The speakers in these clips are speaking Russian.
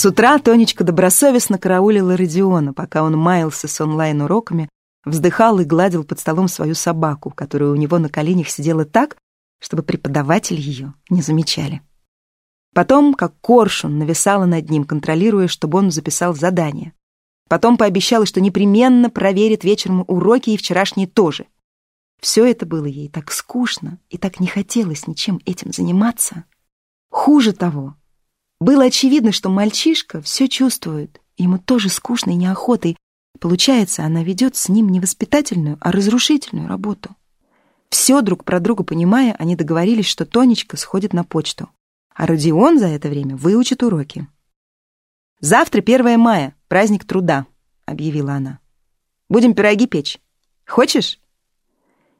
С утра Тонечка добросовестно караулила Родиона, пока он маялся с онлайн-уроками, вздыхал и гладил под столом свою собаку, которая у него на коленях сидела так, чтобы преподаватели ее не замечали. Потом, как коршун, нависала над ним, контролируя, чтобы он записал задание. Потом пообещала, что непременно проверит вечером уроки и вчерашние тоже. Все это было ей так скучно и так не хотелось ничем этим заниматься. Хуже того, было очевидно, что мальчишка все чувствует, ему тоже скучно и неохотой. Получается, она ведет с ним не воспитательную, а разрушительную работу. Все друг про друга понимая, они договорились, что Тонечка сходит на почту, а Родион за это время выучит уроки. «Завтра 1 мая, праздник труда», — объявила она. «Будем пироги печь. Хочешь?»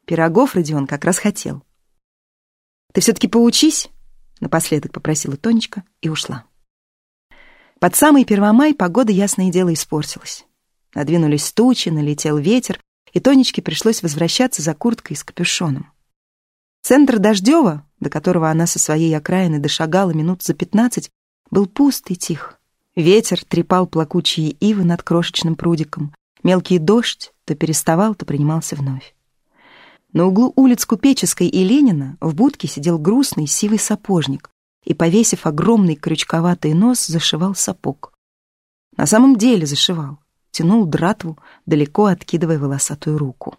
Пирогов Родион как раз хотел. «Ты все-таки поучись», — напоследок попросила Тонечка и ушла. Под самый Первомай погода, ясное дело, испортилась. Надвинулись тучи, налетел ветер, и Тонечке пришлось возвращаться за курткой с капюшоном. Центр Дождева, до которого она со своей окраины дошагала минут за пятнадцать, был пуст и тих. Ветер трепал плакучие ивы над крошечным прудиком. Мелкий дождь то переставал, то принимался вновь. На углу улиц Купеческой и Ленина в будке сидел грустный сивый сапожник и, повесив огромный крючковатый нос, зашивал сапог. На самом деле зашивал, тянул дратву, далеко откидывая волосатую руку.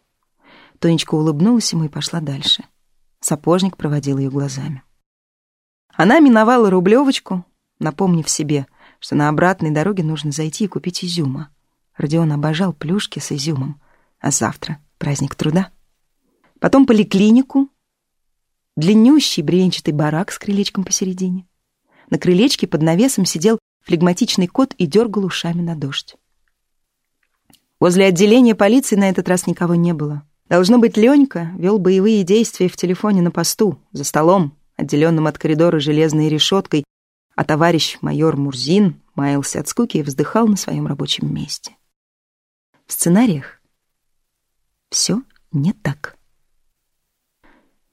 Тонечка улыбнулась ему и пошла дальше. Сапожник проводил ее глазами. Она миновала Рублевочку, напомнив себе, что на обратной дороге нужно зайти и купить изюма. Родион обожал плюшки с изюмом, а завтра праздник труда. Потом поликлинику, длиннющий бревенчатый барак с крылечком посередине. На крылечке под навесом сидел флегматичный кот и дергал ушами на дождь. Возле отделения полиции на этот раз никого не было. Должно быть, Ленька вел боевые действия в телефоне на посту, за столом, отделенным от коридора железной решеткой, а товарищ майор Мурзин маялся от скуки и вздыхал на своем рабочем месте. В сценариях все не так.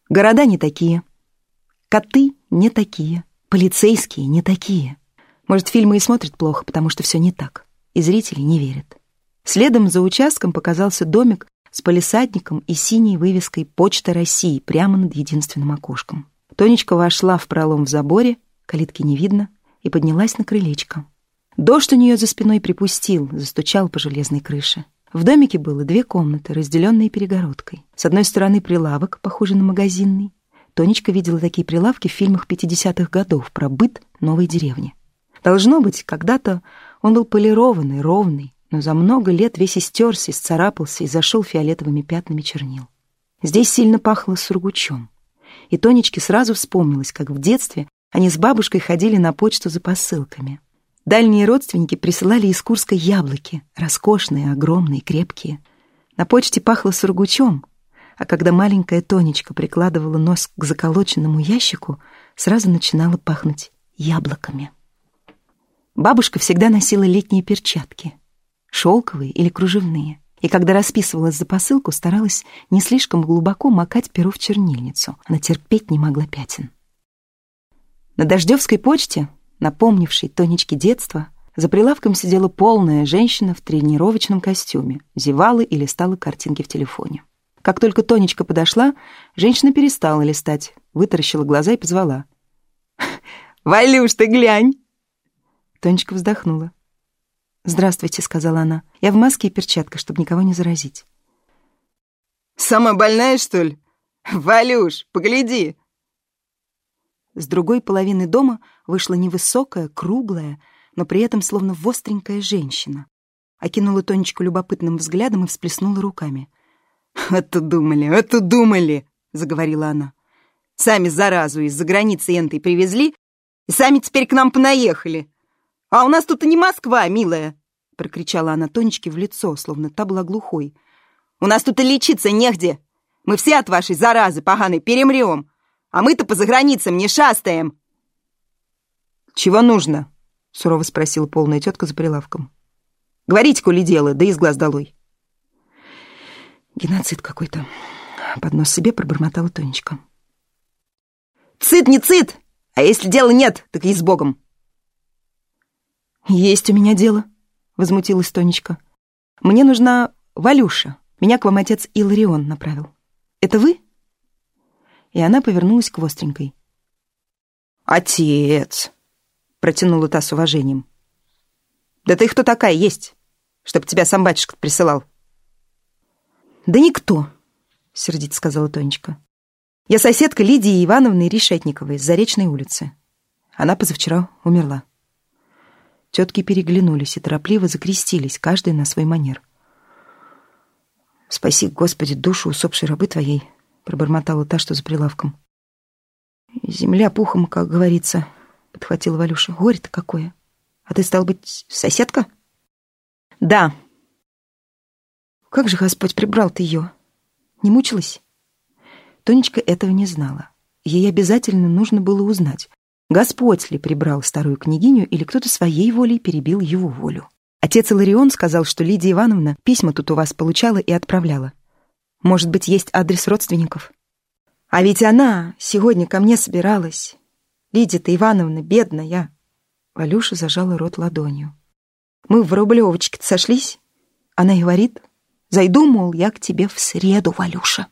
Города не такие. Коты не такие. Полицейские не такие. Может, фильмы и смотрят плохо, потому что все не так. И зрители не верят. Следом за участком показался домик с полисадником и синей вывеской «Почта России» прямо над единственным окошком. Тонечка вошла в пролом в заборе, калитки не видно, и поднялась на крылечко. Дождь у нее за спиной припустил, застучал по железной крыше. В домике было две комнаты, разделенные перегородкой. С одной стороны прилавок, похожий на магазинный. Тонечка видела такие прилавки в фильмах 50-х годов про быт новой деревни. Должно быть, когда-то он был полированный, ровный, но за много лет весь истерся, исцарапался и зашел фиолетовыми пятнами чернил. Здесь сильно пахло сургучом. И Тонечке сразу вспомнилось, как в детстве они с бабушкой ходили на почту за посылками. Дальние родственники присылали из Курска яблоки, роскошные, огромные, крепкие. На почте пахло сургучом, а когда маленькая Тонечка прикладывала нос к заколоченному ящику, сразу начинало пахнуть яблоками. Бабушка всегда носила летние перчатки, шелковые или кружевные, и когда расписывалась за посылку, старалась не слишком глубоко макать перо в чернильницу. Она терпеть не могла пятен. На Дождевской почте напомнившей Тонечке детство, за прилавком сидела полная женщина в тренировочном костюме, зевала и листала картинки в телефоне. Как только Тонечка подошла, женщина перестала листать, вытаращила глаза и позвала. «Валюш, ты глянь!» Тонечка вздохнула. «Здравствуйте», — сказала она. «Я в маске и перчатках, чтобы никого не заразить». «Самая больная, что ли? Валюш, погляди!» С другой половины дома вышла невысокая, круглая, но при этом словно востренькая женщина. Окинула Тонечку любопытным взглядом и всплеснула руками. «Это думали, это думали!» — заговорила она. «Сами заразу из-за границы энтой привезли, и сами теперь к нам понаехали. А у нас тут и не Москва, милая!» — прокричала она Тонечке в лицо, словно та была глухой. «У нас тут и лечиться негде. Мы все от вашей заразы поганой перемрем. А мы-то по заграницам не шастаем!» «Чего нужно?» — сурово спросила полная тетка за прилавком. «Говорите, коли дело, да из глаз долой». «Геноцид какой-то», — под нос себе пробормотала Тонечка. «Цит не цит! А если дела нет, так и с Богом!» «Есть у меня дело», — возмутилась Тонечка. «Мне нужна Валюша. Меня к вам отец Иларион направил. Это вы?» И она повернулась к Востренькой. «Отец!» — протянула та с уважением. «Да ты кто такая есть, чтоб тебя сам батюшка присылал?» «Да никто», — сердито сказала Тонечка. «Я соседка Лидии Ивановны Решетниковой с Заречной улицы. Она позавчера умерла». Тетки переглянулись и торопливо закрестились, каждый на свой манер. «Спаси, Господи, душу усопшей рабы Твоей», — пробормотала та, что за прилавком. «Земля пухом, как говорится», — подхватила Валюша. «Горе-то какое! А ты, стал быть, соседка?» «Да». «Как же Господь прибрал ты ее? Не мучилась?» Тонечка этого не знала. Ей обязательно нужно было узнать, Господь ли прибрал старую княгиню или кто-то своей волей перебил его волю. Отец Иларион сказал, что Лидия Ивановна письма тут у вас получала и отправляла. Может быть, есть адрес родственников? А ведь она сегодня ко мне собиралась. Лидия-то Ивановна бедная. Валюша зажала рот ладонью. Мы в Рублевочке сошлись. Она говорит, зайду, мол, я к тебе в среду, Валюша.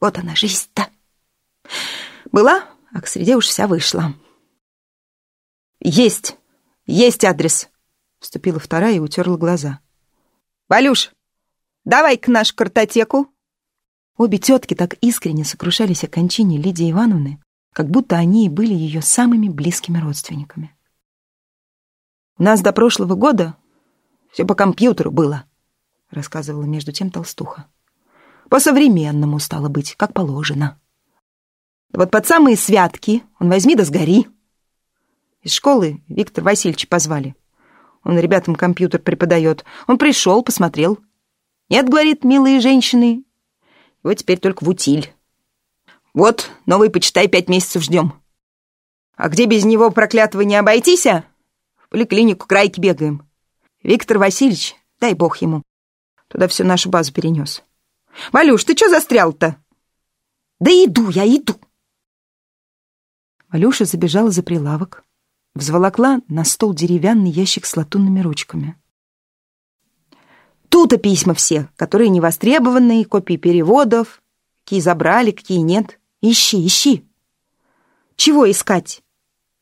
Вот она жизнь-то. Была, а к среде уж вся вышла. «Есть! Есть адрес!» Вступила вторая и утерла глаза. «Валюш, давай к нашу картотеку!» Обе тетки так искренне сокрушались о кончине Лидии Ивановны, как будто они и были ее самыми близкими родственниками. «У нас до прошлого года все по компьютеру было», — рассказывала между тем толстуха. «По-современному стало быть, как положено. Вот под самые святки он возьми да сгори». Из школы Виктор Васильевич позвали. Он ребятам компьютер преподает. Он пришел, посмотрел. Нет, говорит, милые женщины. Вот теперь только в утиль. Вот, новый, почитай, пять месяцев ждем. А где без него проклятого не обойтись, а? В поликлинику крайки бегаем. Виктор Васильевич, дай бог ему, туда всю нашу базу перенес. Валюш, ты что застрял-то? Да иду я, иду. Валюша забежала за прилавок, взволокла на стол деревянный ящик с латунными ручками. Тут-то письма все, которые не востребованные, копии переводов, какие забрали, какие нет. Ищи, ищи. Чего искать?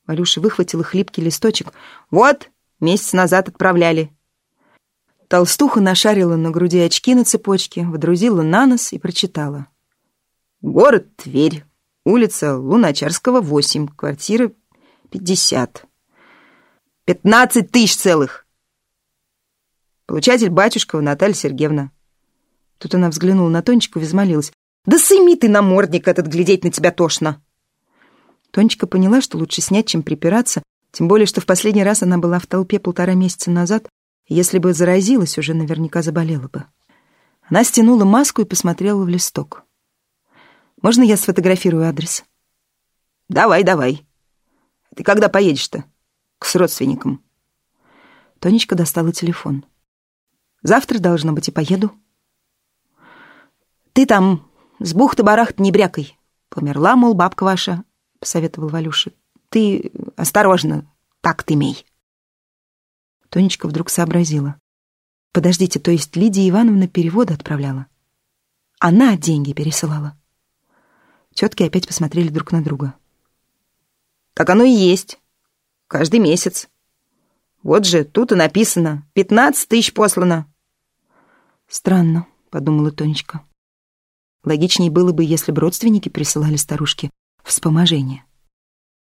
Валюша выхватила хлипкий листочек. Вот, месяц назад отправляли. Толстуха нашарила на груди очки на цепочке, водрузила на нос и прочитала. Город Тверь, улица Луначарского, 8, квартира пятьдесят. Пятнадцать тысяч целых. Получатель Батюшкова Наталья Сергеевна. Тут она взглянула на Тонечку и взмолилась. «Да сыми ты намордник этот, глядеть на тебя тошно!» Тонечка поняла, что лучше снять, чем припираться, тем более, что в последний раз она была в толпе полтора месяца назад, и если бы заразилась, уже наверняка заболела бы. Она стянула маску и посмотрела в листок. «Можно я сфотографирую адрес?» «Давай, давай», ты когда поедешь-то? К с родственникам. Тонечка достала телефон. Завтра, должно быть, и поеду. Ты там с бухты-барахт не брякай. Померла, мол, бабка ваша, посоветовал Валюша. Ты осторожно, так ты имей. Тонечка вдруг сообразила. Подождите, то есть Лидия Ивановна переводы отправляла? Она деньги пересылала. Тетки опять посмотрели друг на друга. Так оно и есть. Каждый месяц. Вот же, тут и написано. Пятнадцать тысяч послано. Странно, подумала Тонечка. Логичнее было бы, если бы родственники присылали старушке вспоможение.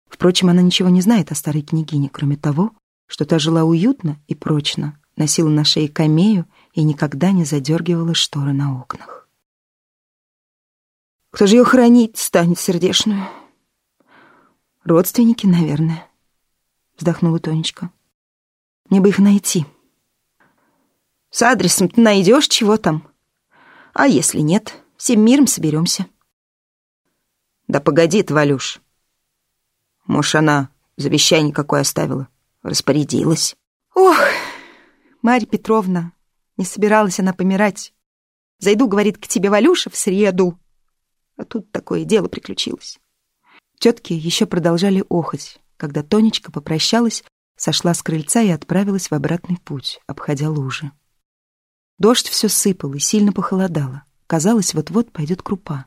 Впрочем, она ничего не знает о старой княгине, кроме того, что та жила уютно и прочно, носила на шее камею и никогда не задергивала шторы на окнах. «Кто же ее хранить станет сердешную?» Родственники, наверное, вздохнула Тонечка. Мне бы их найти. С адресом ты найдешь, чего там? А если нет, всем миром соберемся. Да погоди Валюш. Может, она завещание какое оставила, распорядилась. Ох, Марья Петровна, не собиралась она помирать. Зайду, говорит, к тебе, Валюша, в среду. А тут такое дело приключилось. Тетки еще продолжали охать, когда Тонечка попрощалась сошла с крыльца и отправилась в обратный путь, обходя лужи. Дождь все сыпал и сильно похолодало. Казалось, вот-вот пойдет крупа.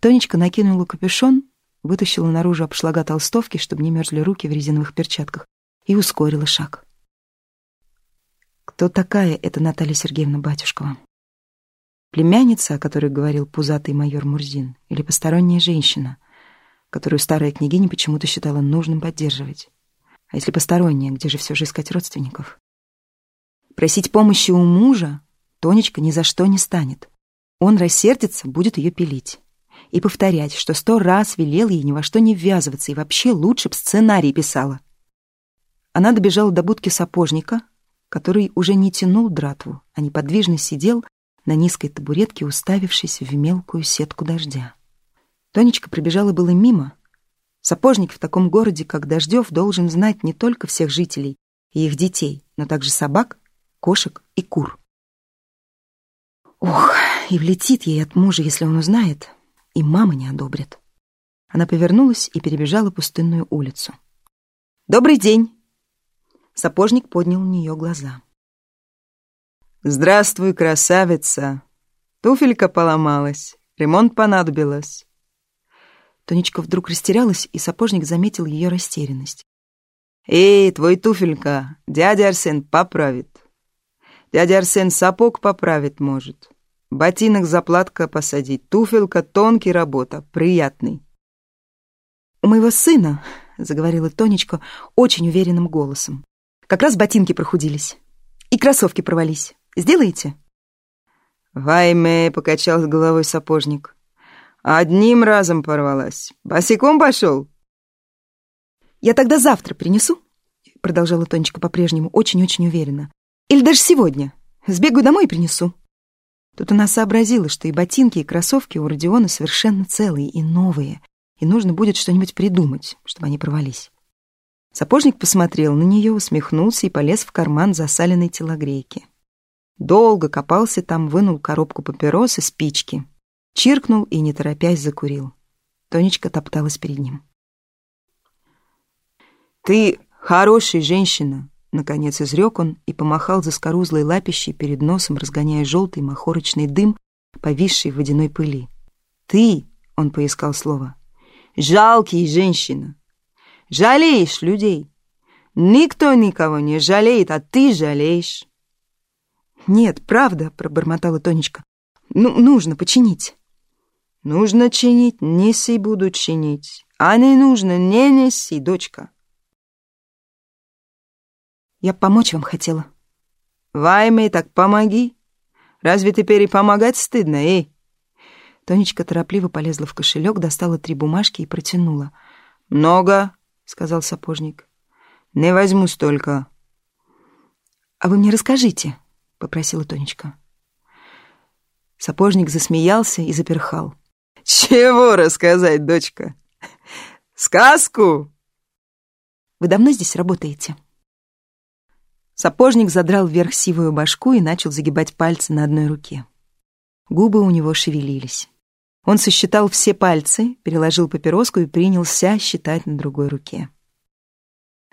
Тонечка накинула капюшон, вытащила наружу обшлага толстовки, чтобы не мерзли руки в резиновых перчатках, и ускорила шаг. Кто такая эта Наталья Сергеевна Батюшкова? Племянница, о которой говорил пузатый майор Мурзин, или посторонняя женщина, которую старая княгиня почему-то считала нужным поддерживать? А если посторонняя, где же все же искать родственников? Просить помощи у мужа Тонечка ни за что не станет. Он рассердится, будет ее пилить. И повторять, что сто раз велел ей ни во что не ввязываться и вообще лучше б сценарий писала. Она добежала до будки сапожника, который уже не тянул дратву, а неподвижно сидел на низкой табуретке, уставившись в мелкую сетку дождя. Тонечка пробежала было мимо, Сапожник в таком городе, как Дождев, должен знать не только всех жителей и их детей, но также собак, кошек и кур. Ох, и влетит ей от мужа, если он узнает, и мама не одобрит. Она повернулась и перебежала пустынную улицу. «Добрый день!» Сапожник поднял на нее глаза. «Здравствуй, красавица! Туфелька поломалась, ремонт понадобилось. Тонечка вдруг растерялась, и сапожник заметил ее растерянность. «Эй, твой туфелька, дядя Арсен поправит. Дядя Арсен сапог поправит может. Ботинок заплатка посадить, туфелька тонкий работа, приятный». «У моего сына», — заговорила Тонечка очень уверенным голосом, «как раз ботинки прохудились и кроссовки провались. Сделаете?» «Вайме», — покачал головой сапожник. Одним разом порвалась. Босиком пошел? Я тогда завтра принесу, продолжала Тонечка по-прежнему очень-очень уверенно. Или даже сегодня. Сбегаю домой и принесу. Тут она сообразила, что и ботинки, и кроссовки у Родиона совершенно целые и новые, и нужно будет что-нибудь придумать, чтобы они порвались. Сапожник посмотрел на нее, усмехнулся и полез в карман засаленной телогрейки. Долго копался там, вынул коробку папирос и спички, Чиркнул и, не торопясь, закурил. Тонечка топталась перед ним. «Ты хорошая женщина!» Наконец изрек он и помахал за скорузлой лапищей перед носом, разгоняя желтый махорочный дым, повисший в водяной пыли. «Ты!» — он поискал слово. «Жалкий женщина! Жалеешь людей! Никто никого не жалеет, а ты жалеешь!» «Нет, правда!» — пробормотала Тонечка. «Ну, нужно починить!» Нужно чинить, неси буду чинить. А не нужно, не неси, дочка. Я помочь вам хотела. Вайме, так помоги. Разве теперь и помогать стыдно, эй? Тонечка торопливо полезла в кошелек, достала три бумажки и протянула. «Много», — сказал сапожник. «Не возьму столько». «А вы мне расскажите», — попросила Тонечка. Сапожник засмеялся и заперхал. Чего рассказать, дочка? Сказку? Вы давно здесь работаете? Сапожник задрал вверх сивую башку и начал загибать пальцы на одной руке. Губы у него шевелились. Он сосчитал все пальцы, переложил папироску и принялся считать на другой руке.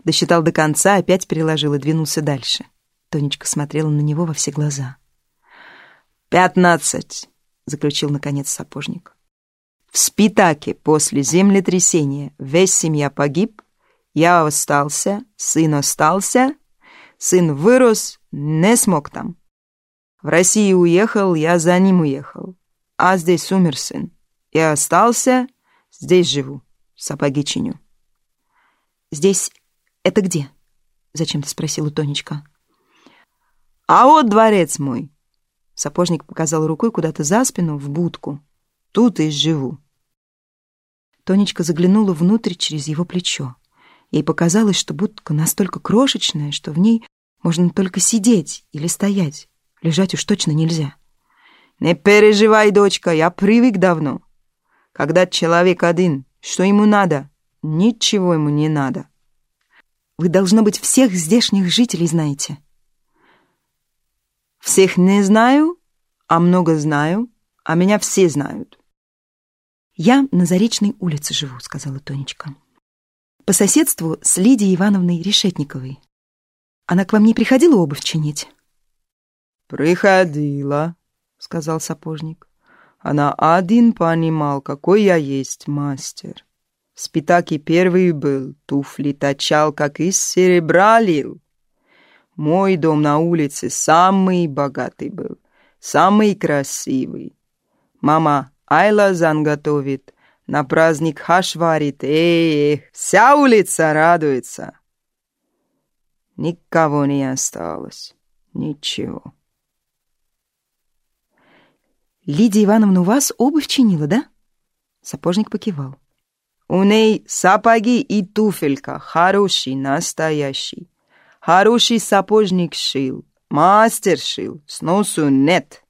Досчитал до конца, опять переложил и двинулся дальше. Тонечка смотрела на него во все глаза. «Пятнадцать», — заключил наконец сапожник. В Спитаке после землетрясения весь семья погиб, я остался, сын остался, сын вырос, не смог там. В Россию уехал, я за ним уехал, а здесь умер сын. Я остался, здесь живу, сапоги чиню. «Здесь это где?» — зачем-то спросила Тонечка. «А вот дворец мой!» Сапожник показал рукой куда-то за спину, в будку. Тут и живу. Тонечка заглянула внутрь через его плечо. Ей показалось, что будка настолько крошечная, что в ней можно только сидеть или стоять. Лежать уж точно нельзя. «Не переживай, дочка, я привык давно. Когда человек один, что ему надо? Ничего ему не надо». «Вы, должно быть, всех здешних жителей знаете». «Всех не знаю, а много знаю, а меня все знают. «Я на Заречной улице живу», — сказала Тонечка. по соседству с Лидией Ивановной Решетниковой. Она к вам не приходила обувь чинить? «Приходила», — сказал сапожник. Она один понимал, какой я есть мастер. В Спитаке первый был, туфли точал, как из серебра лил. Мой дом на улице самый богатый был, самый красивый. Мама айлазан готовит, на праздник хаш варит, эх, вся улица радуется. Никого не осталось, ничего. Лидия Ивановна у вас обувь чинила, да? Сапожник покивал. У ней сапоги и туфелька, хороший, настоящий. Хороший сапожник шил, мастер шил, сносу нет.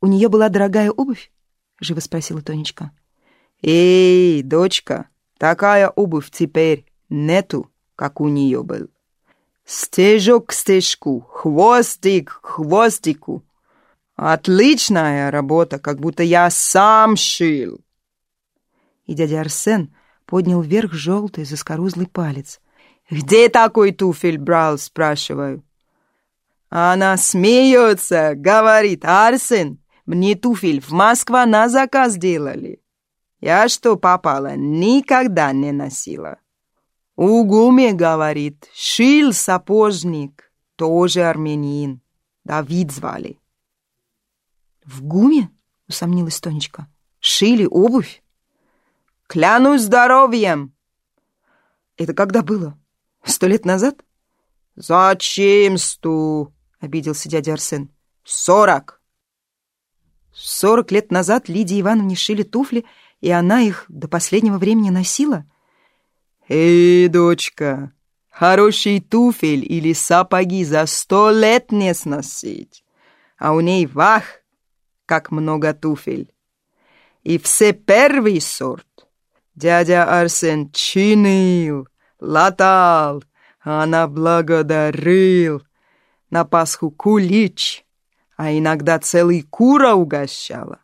У нее была дорогая обувь? Живо спросила Тонечка. Эй, дочка, такая обувь теперь нету, как у нее был. Стежок к стежку, хвостик к хвостику. Отличная работа, как будто я сам шил. И дядя Арсен поднял вверх желтый заскорузлый палец. «Где такой туфель брал?» — спрашиваю. Она смеется, говорит, «Арсен, мне туфель в Москва на заказ делали. Я что попала, никогда не носила». Угуме, говорит, шил сапожник, тоже армянин. Давид звали. «В ГУМе?» — усомнилась Тонечка. «Шили обувь?» «Клянусь здоровьем!» «Это когда было? Сто лет назад?» «Зачем сто?» — обиделся дядя Арсен. «Сорок!» «Сорок лет назад Лидии Ивановне шили туфли, и она их до последнего времени носила?» «Эй, дочка, хороший туфель или сапоги за сто лет не сносить, а у ней вах, как много туфель. И все первый сорт. Дядя Арсен чинил, латал, а она благодарил. На Пасху кулич, а иногда целый кура угощала.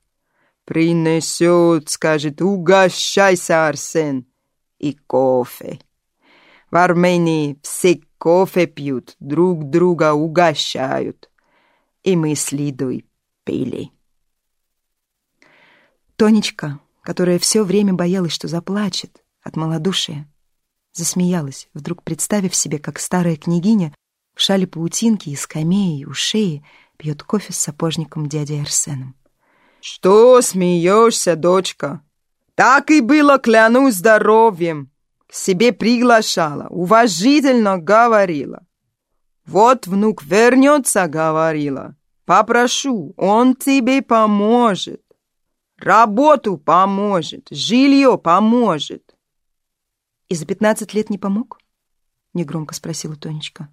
Принесет, скажет, угощайся, Арсен, и кофе. В Армении все кофе пьют, друг друга угощают. И мы с Лидой пили. Тонечка, которая все время боялась, что заплачет от малодушия, засмеялась, вдруг представив себе, как старая княгиня в шале паутинки и скамеи у шеи пьет кофе с сапожником дядей Арсеном. «Что смеешься, дочка? Так и было, клянусь здоровьем. К себе приглашала, уважительно говорила. Вот внук вернется, говорила. Попрошу, он тебе поможет. Работу поможет, жилье поможет. И за пятнадцать лет не помог? Негромко спросила Тонечка.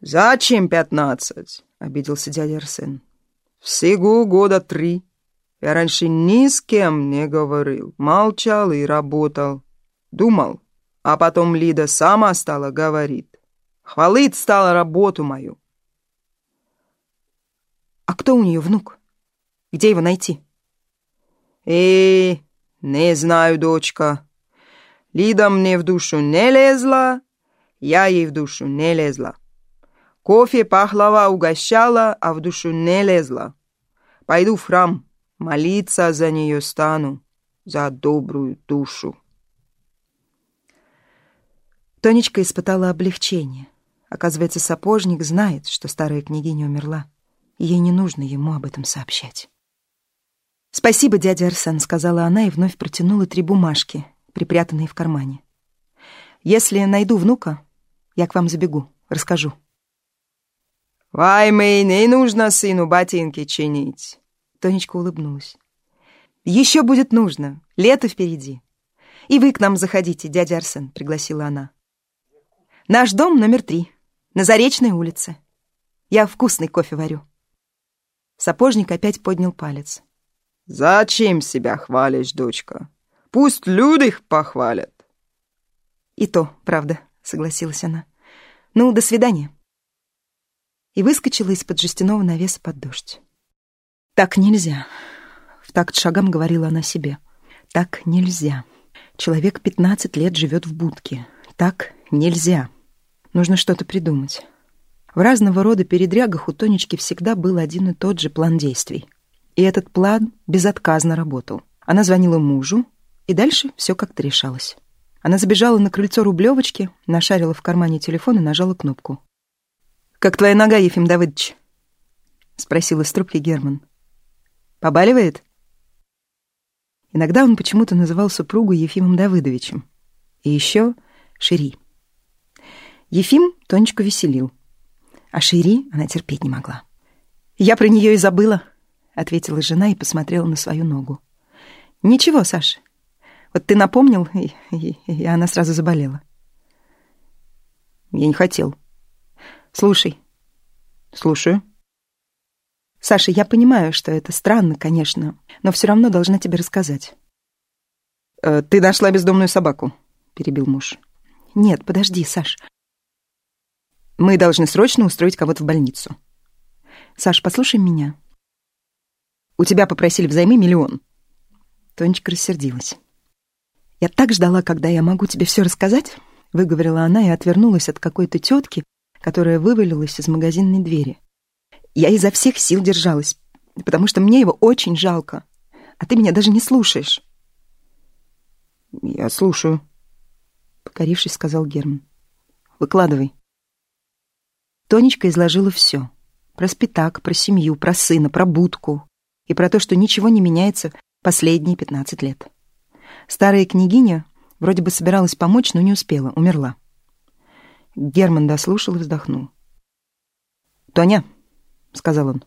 Зачем пятнадцать? Обиделся дядя Арсен. Всего года три. Я раньше ни с кем не говорил, молчал и работал. Думал, а потом Лида сама стала говорить. Хвалить стала работу мою. А кто у нее внук? Где его найти? «И, не знаю, дочка. Лида мне в душу не лезла, я ей в душу не лезла. Кофе пахлава угощала, а в душу не лезла. Пойду в храм, молиться за нее стану, за добрую душу». Тонечка испытала облегчение. Оказывается, сапожник знает, что старая княгиня умерла, ей не нужно ему об этом сообщать. «Спасибо, дядя Арсен», — сказала она и вновь протянула три бумажки, припрятанные в кармане. «Если найду внука, я к вам забегу, расскажу». «Ваймей, не нужно сыну ботинки чинить», — Тонечка улыбнулась. «Еще будет нужно, лето впереди. И вы к нам заходите, дядя Арсен», — пригласила она. «Наш дом номер три, на Заречной улице. Я вкусный кофе варю». Сапожник опять поднял палец. Зачем себя хвалишь, дочка? Пусть люди их похвалят. И то, правда, согласилась она. Ну, до свидания. И выскочила из-под жестяного навеса под дождь. Так нельзя. В такт шагам говорила она себе. Так нельзя. Человек 15 лет живет в будке. Так нельзя. Нужно что-то придумать. В разного рода передрягах у Тонечки всегда был один и тот же план действий. И этот план безотказно работал. Она звонила мужу, и дальше все как-то решалось. Она забежала на крыльцо Рублевочки, нашарила в кармане телефон и нажала кнопку. «Как твоя нога, Ефим Давыдович?» — спросил из трубки Герман. «Побаливает?» Иногда он почему-то называл супругу Ефимом Давыдовичем. И еще Шири. Ефим Тонечку веселил. А Шири она терпеть не могла. «Я про нее и забыла», — ответила жена и посмотрела на свою ногу. «Ничего, Саша. Вот ты напомнил, и, и, и она сразу заболела». «Я не хотел». «Слушай». «Слушаю». «Саша, я понимаю, что это странно, конечно, но все равно должна тебе рассказать». «Э, «Ты нашла бездомную собаку», — перебил муж. «Нет, подожди, Саш. Мы должны срочно устроить кого-то в больницу». «Саш, послушай меня». «У тебя попросили взаймы миллион». Тонечка рассердилась. «Я так ждала, когда я могу тебе все рассказать», — выговорила она и отвернулась от какой-то тетки, которая вывалилась из магазинной двери. Я изо всех сил держалась, потому что мне его очень жалко. А ты меня даже не слушаешь. Я слушаю, покорившись, сказал Герман. Выкладывай. Тонечка изложила все. Про спитак, про семью, про сына, про будку. И про то, что ничего не меняется последние пятнадцать лет. Старая княгиня вроде бы собиралась помочь, но не успела, умерла. Герман дослушал и вздохнул. «Тоня», — сказал он.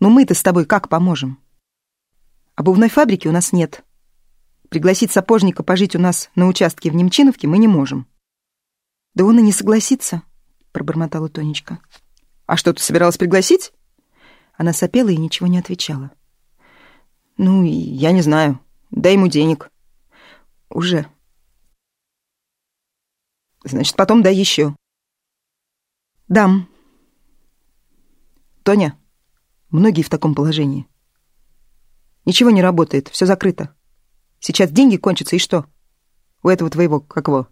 «Ну мы-то с тобой как поможем? Обувной фабрики у нас нет. Пригласить сапожника пожить у нас на участке в Немчиновке мы не можем». «Да он и не согласится», — пробормотала Тонечка. «А что, ты собиралась пригласить?» Она сопела и ничего не отвечала. «Ну, я не знаю. Дай ему денег». «Уже». «Значит, потом дай еще». «Дам», Тоня, многие в таком положении. Ничего не работает, все закрыто. Сейчас деньги кончатся, и что? У этого твоего, как его?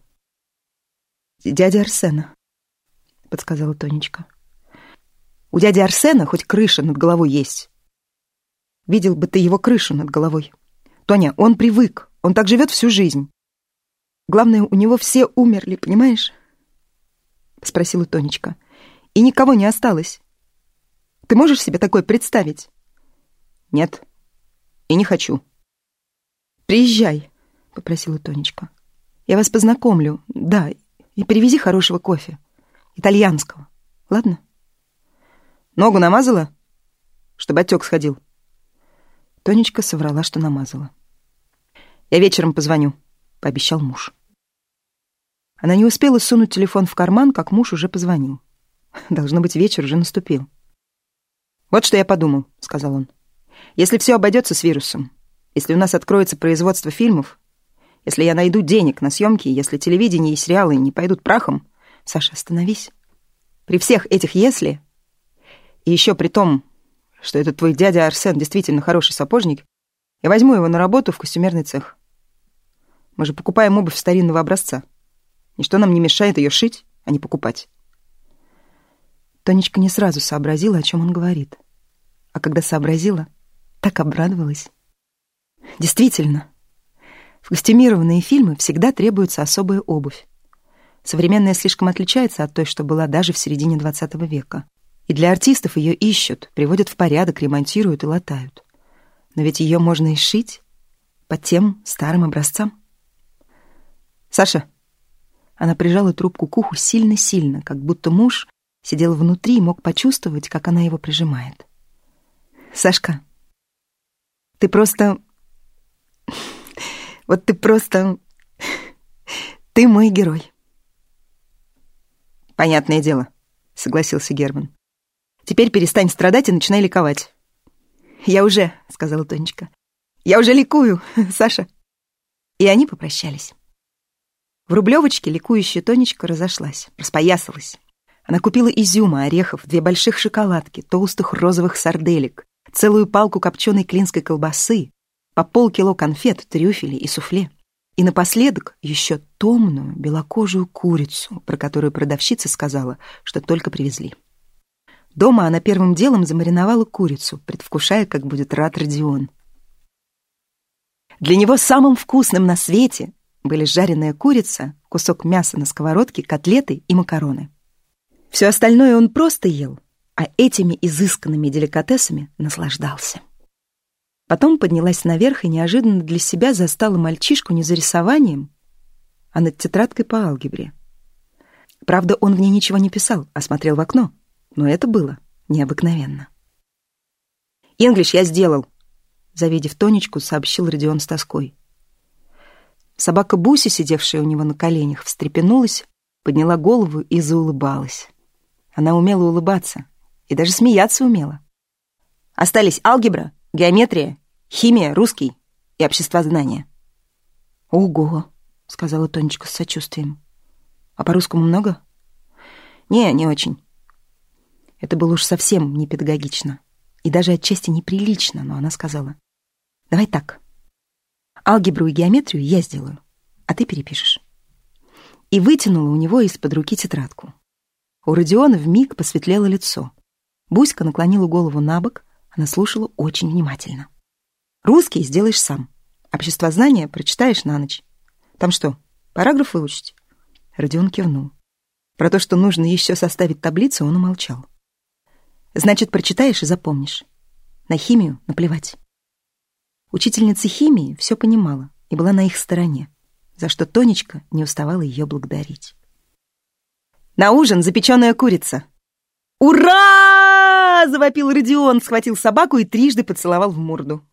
Дядя Арсена, подсказала Тонечка. У дяди Арсена хоть крыша над головой есть. Видел бы ты его крышу над головой. Тоня, он привык, он так живет всю жизнь. Главное, у него все умерли, понимаешь? Спросила Тонечка. И никого не осталось. Ты можешь себе такое представить? Нет. И не хочу. Приезжай, попросила Тонечка. Я вас познакомлю, да, и привези хорошего кофе. Итальянского. Ладно? Ногу намазала? Чтобы отек сходил. Тонечка соврала, что намазала. Я вечером позвоню, пообещал муж. Она не успела сунуть телефон в карман, как муж уже позвонил. Должно быть, вечер уже наступил. «Вот что я подумал», — сказал он. «Если все обойдется с вирусом, если у нас откроется производство фильмов, если я найду денег на съемки, если телевидение и сериалы не пойдут прахом...» «Саша, остановись». «При всех этих «если», и еще при том, что этот твой дядя Арсен действительно хороший сапожник, я возьму его на работу в костюмерный цех. Мы же покупаем обувь старинного образца. Ничто нам не мешает ее шить, а не покупать. Тонечка не сразу сообразила, о чем он говорит. А когда сообразила, так обрадовалась. Действительно, в костюмированные фильмы всегда требуется особая обувь. Современная слишком отличается от той, что была даже в середине XX века. И для артистов ее ищут, приводят в порядок, ремонтируют и латают. Но ведь ее можно и шить по тем старым образцам. «Саша!» Она прижала трубку к уху сильно-сильно, как будто муж сидел внутри и мог почувствовать, как она его прижимает. «Сашка, ты просто... Вот ты просто... Ты мой герой». «Понятное дело», — согласился Герман. «Теперь перестань страдать и начинай ликовать». «Я уже», — сказала Тонечка. «Я уже ликую, Саша». И они попрощались. В Рублевочке ликующая Тонечка разошлась, распоясалась. Она купила изюма, орехов, две больших шоколадки, толстых розовых сарделек, целую палку копченой клинской колбасы, по полкило конфет, трюфелей и суфле. И напоследок еще томную белокожую курицу, про которую продавщица сказала, что только привезли. Дома она первым делом замариновала курицу, предвкушая, как будет рад Родион. Для него самым вкусным на свете были жареная курица, кусок мяса на сковородке, котлеты и макароны. Все остальное он просто ел, а этими изысканными деликатесами наслаждался. Потом поднялась наверх и неожиданно для себя застала мальчишку не за рисованием, а над тетрадкой по алгебре. Правда, он в ней ничего не писал, а смотрел в окно, но это было необыкновенно. «Инглиш я сделал», — завидев Тонечку, сообщил Родион с тоской. Собака Буси, сидевшая у него на коленях, встрепенулась, подняла голову и заулыбалась. Она умела улыбаться и даже смеяться умела. Остались алгебра, Геометрия, химия, русский и обществознание. «Ого!» — сказала Тонечка с сочувствием. «А по-русскому много?» «Не, не очень». Это было уж совсем не педагогично и даже отчасти неприлично, но она сказала. «Давай так. Алгебру и геометрию я сделаю, а ты перепишешь». И вытянула у него из-под руки тетрадку. У Родиона вмиг посветлело лицо. Буська наклонила голову на бок, она слушала очень внимательно. «Русский сделаешь сам. Обществознание прочитаешь на ночь. Там что, параграф выучить?» Родион кивнул. Про то, что нужно еще составить таблицу, он умолчал. «Значит, прочитаешь и запомнишь. На химию наплевать». Учительница химии все понимала и была на их стороне, за что Тонечка не уставала ее благодарить. «На ужин запеченная курица!» «Ура!» — завопил Родион, схватил собаку и трижды поцеловал в морду.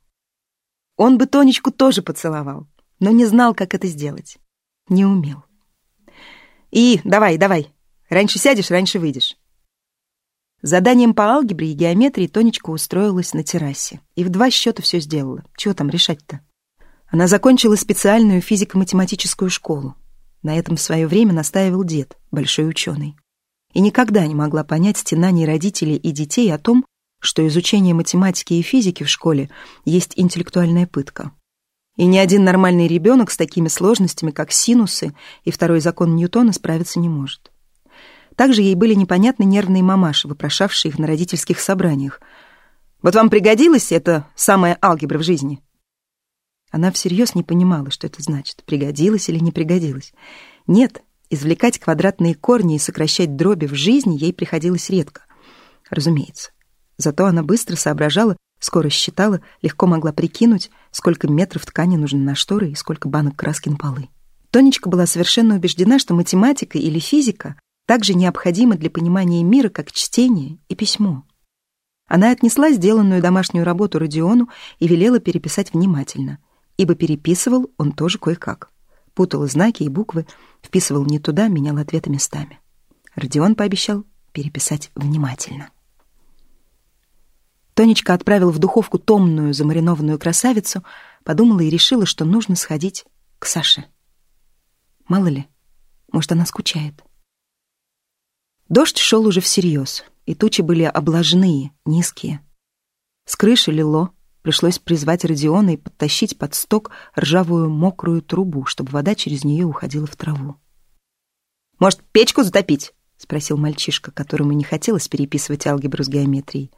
Он бы Тонечку тоже поцеловал, но не знал, как это сделать. Не умел. «И, давай, давай. Раньше сядешь, раньше выйдешь». Заданием по алгебре и геометрии Тонечка устроилась на террасе и в два счета все сделала. Чего там решать-то? Она закончила специальную физико-математическую школу. На этом в свое время настаивал дед, большой ученый и никогда не могла понять стенаний родителей и детей о том, что изучение математики и физики в школе есть интеллектуальная пытка. И ни один нормальный ребенок с такими сложностями, как синусы и второй закон Ньютона, справиться не может. Также ей были непонятны нервные мамаши, вопрошавшие их на родительских собраниях. «Вот вам пригодилась эта самая алгебра в жизни?» Она всерьез не понимала, что это значит, пригодилась или не пригодилась. Нет, Извлекать квадратные корни и сокращать дроби в жизни ей приходилось редко. Разумеется. Зато она быстро соображала, скоро считала, легко могла прикинуть, сколько метров ткани нужно на шторы и сколько банок краски на полы. Тонечка была совершенно убеждена, что математика или физика также необходимы для понимания мира, как чтение и письмо. Она отнесла сделанную домашнюю работу Родиону и велела переписать внимательно, ибо переписывал он тоже кое-как путал знаки и буквы, вписывал не туда, менял ответы местами. Родион пообещал переписать внимательно. Тонечка отправила в духовку томную замаринованную красавицу, подумала и решила, что нужно сходить к Саше. Мало ли, может, она скучает. Дождь шел уже всерьез, и тучи были облажные, низкие. С крыши лило, Пришлось призвать Родиона и подтащить под сток ржавую мокрую трубу, чтобы вода через нее уходила в траву. «Может, печку затопить?» — спросил мальчишка, которому не хотелось переписывать алгебру с геометрией.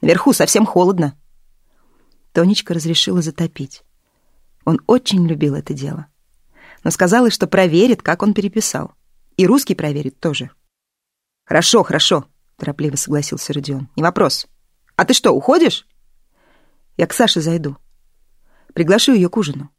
«Наверху совсем холодно». Тонечка разрешила затопить. Он очень любил это дело. Но сказала, что проверит, как он переписал. И русский проверит тоже. «Хорошо, хорошо», — торопливо согласился Родион. «Не вопрос. А ты что, уходишь?» Я к Саше зайду. Приглашу ее к ужину.